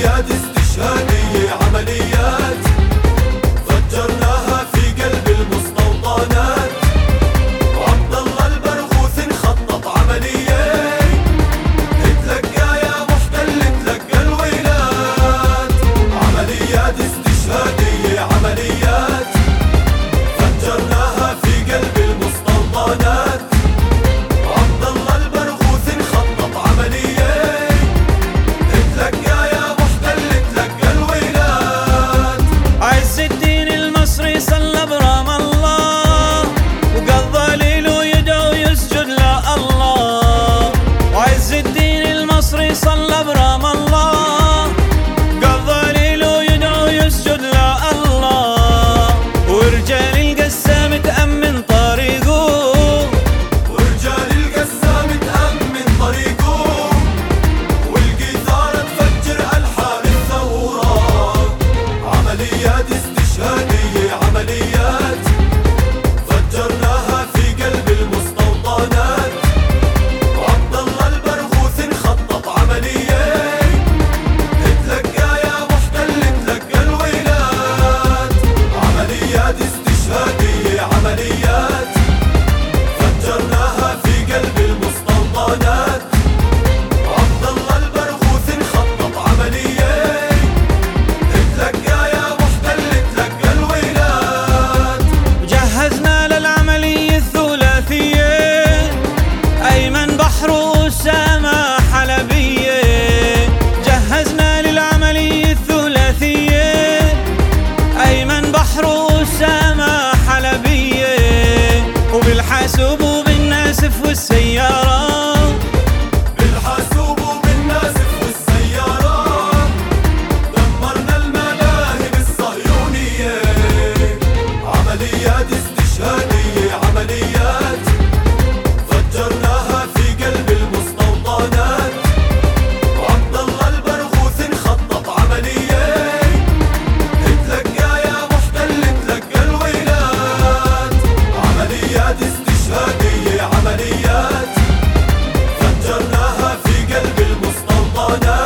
عمليات استشهادية إشهادية عمليات. فجرناها في قلب المستوطنات. وعبد الله البرغوث انخطط عملية اتلقى يا محتل اتلقى الويلات. عمليات استشهادية عمليات. فجرناها في قلب المستوطنات.